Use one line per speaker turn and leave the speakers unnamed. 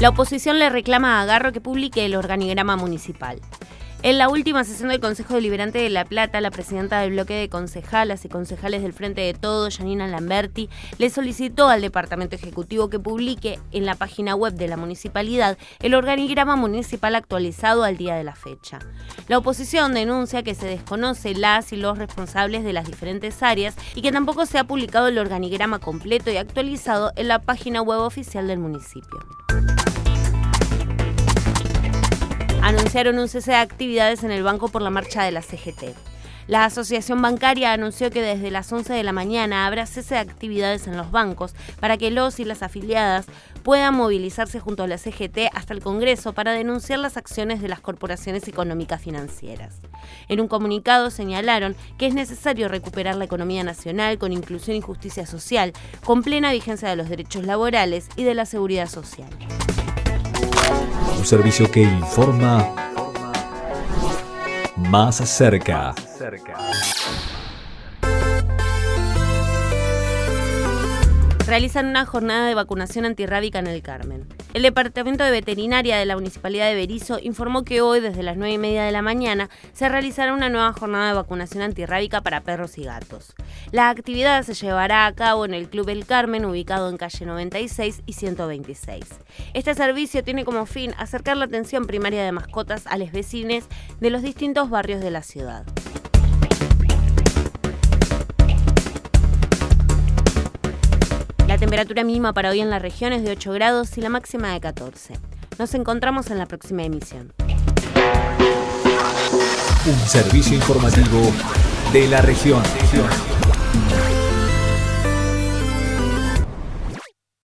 La oposición le reclama a Garro que publique el organigrama municipal. En la última sesión del Consejo Deliberante de La Plata, la presidenta del bloque de concejalas y concejales del Frente de Todos, Janina Lamberti, le solicitó al Departamento Ejecutivo que publique en la página web de la municipalidad el organigrama municipal actualizado al día de la fecha. La oposición denuncia que se desconoce las y los responsables de las diferentes áreas y que tampoco se ha publicado el organigrama completo y actualizado en la página web oficial del municipio. Anunciaron un cese de actividades en el banco por la marcha de la CGT. La Asociación Bancaria anunció que desde las 11 de la mañana habrá cese de actividades en los bancos para que los y las afiliadas puedan movilizarse junto a la CGT hasta el Congreso para denunciar las acciones de las corporaciones económicas financieras. En un comunicado señalaron que es necesario recuperar la economía nacional con inclusión y justicia social, con plena vigencia de los derechos laborales y de la seguridad social.
Un servicio que informa más cerca.
Realizan una jornada de vacunación antirrábica en el Carmen. El Departamento de Veterinaria de la Municipalidad de Berizo informó que hoy, desde las 9 y media de la mañana, se realizará una nueva jornada de vacunación antirrábica para perros y gatos. La actividad se llevará a cabo en el Club El Carmen, ubicado en calle 96 y 126. Este servicio tiene como fin acercar la atención primaria de mascotas a los vecinos de los distintos barrios de la ciudad. Temperatura mínima para hoy en la región es de 8 grados y la máxima de 14. Nos encontramos en la próxima emisión.
Un servicio informativo de la región.